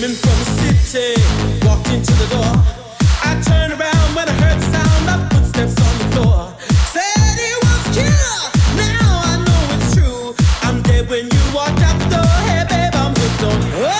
Women from the city walked into the door. I turned around when I heard the sound of footsteps on the floor. Said it was a killer. Now I know it's true. I'm dead when you walked out the door. Hey, babe, I'm hooked on. Oh,